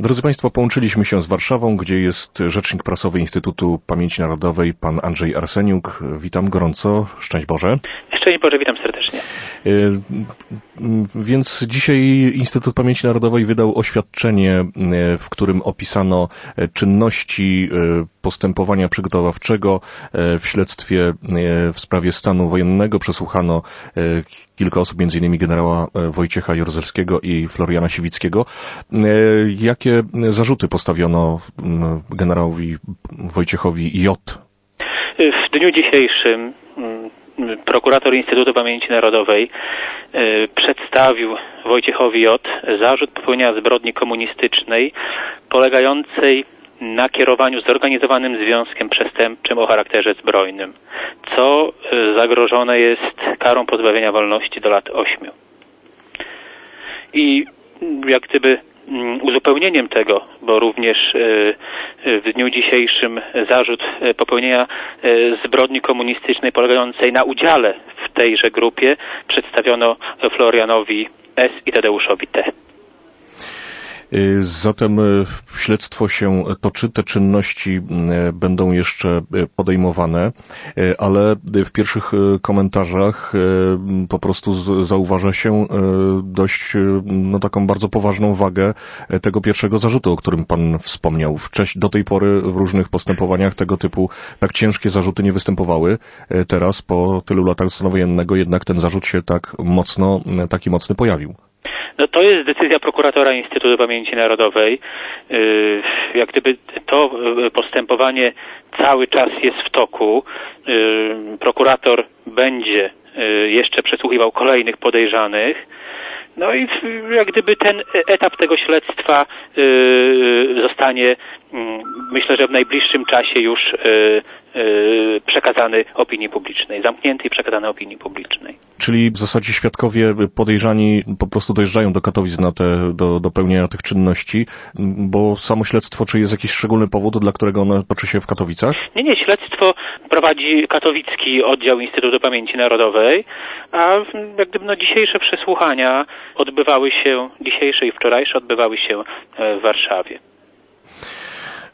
Drodzy Państwo, połączyliśmy się z Warszawą, gdzie jest rzecznik prasowy Instytutu Pamięci Narodowej, pan Andrzej Arseniuk. Witam gorąco, szczęść Boże. Szczęść Boże, witam serdecznie. Y, więc dzisiaj Instytut Pamięci Narodowej wydał oświadczenie, y, w którym opisano czynności y, postępowania przygotowawczego w śledztwie w sprawie stanu wojennego. Przesłuchano kilka osób, innymi generała Wojciecha Jorzelskiego i Floriana Siwickiego. Jakie zarzuty postawiono generałowi Wojciechowi J? W dniu dzisiejszym prokurator Instytutu Pamięci Narodowej e, przedstawił Wojciechowi J. zarzut popełnienia zbrodni komunistycznej polegającej na kierowaniu zorganizowanym związkiem przestępczym o charakterze zbrojnym, co e, zagrożone jest karą pozbawienia wolności do lat ośmiu. I jak gdyby Mm, uzupełnieniem tego, bo również e, e, w dniu dzisiejszym zarzut e, popełnienia zbrodni komunistycznej polegającej na udziale w tejże grupie przedstawiono Florianowi S. i Tadeuszowi T. Y, zatem y, śledztwo się toczy, te czynności y, będą jeszcze podejmowane, ale w pierwszych komentarzach po prostu zauważa się dość no, taką bardzo poważną wagę tego pierwszego zarzutu, o którym Pan wspomniał. Do tej pory w różnych postępowaniach tego typu tak ciężkie zarzuty nie występowały. Teraz po tylu latach stanu wojennego jednak ten zarzut się tak mocno, taki mocny pojawił. No to jest decyzja prokuratora Instytutu Pamięci Narodowej. Y, jak gdyby to y, postępowanie cały czas jest w toku. Y, prokurator będzie jeszcze przesłuchiwał kolejnych podejrzanych. No i jak gdyby ten etap tego śledztwa zostanie, myślę, że w najbliższym czasie już przekazany opinii publicznej, zamknięty i przekazany opinii publicznej. Czyli w zasadzie świadkowie podejrzani po prostu dojeżdżają do Katowic na te, do, do pełnienia tych czynności, bo samo śledztwo, czy jest jakiś szczególny powód, dla którego ono toczy się w Katowicach? Nie, nie, śledztwo prowadzi katowicki oddział Instytutu Pamięci Narodowej, a jak gdyby no, dzisiejsze przesłuchania odbywały się, dzisiejsze i wczorajsze odbywały się e, w Warszawie.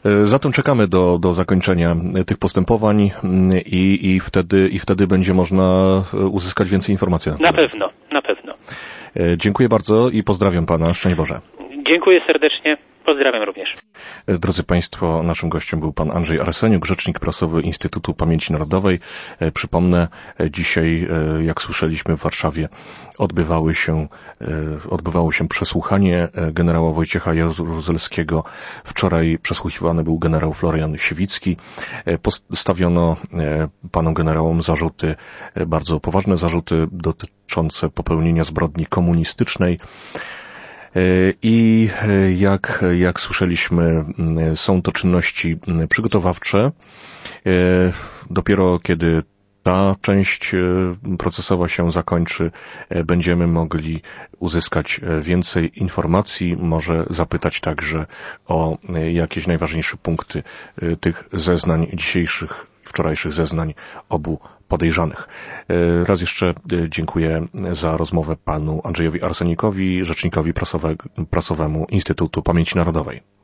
E, zatem czekamy do, do zakończenia tych postępowań mm, i, i, wtedy, i wtedy będzie można e, uzyskać więcej informacji. Na pewno, na pewno. E, dziękuję bardzo i pozdrawiam Pana. Szczęść Boże. Dziękuję serdecznie. Pozdrawiam również. Drodzy Państwo, naszym gościem był pan Andrzej Arseniuk, rzecznik prasowy Instytutu Pamięci Narodowej. E, przypomnę, e, dzisiaj, e, jak słyszeliśmy w Warszawie, odbywały się, odbywało się przesłuchanie generała Wojciecha Jaruzelskiego. Wczoraj przesłuchiwany był generał Florian Siewicki. Postawiono panu generałom zarzuty, bardzo poważne zarzuty dotyczące popełnienia zbrodni komunistycznej. I jak, jak słyszeliśmy, są to czynności przygotowawcze. Dopiero kiedy ta część procesowa się zakończy, będziemy mogli uzyskać więcej informacji, może zapytać także o jakieś najważniejsze punkty tych zeznań dzisiejszych, wczorajszych zeznań obu podejrzanych. E, raz jeszcze e, dziękuję za rozmowę panu Andrzejowi Arsenikowi, rzecznikowi prasowemu Instytutu Pamięci Narodowej.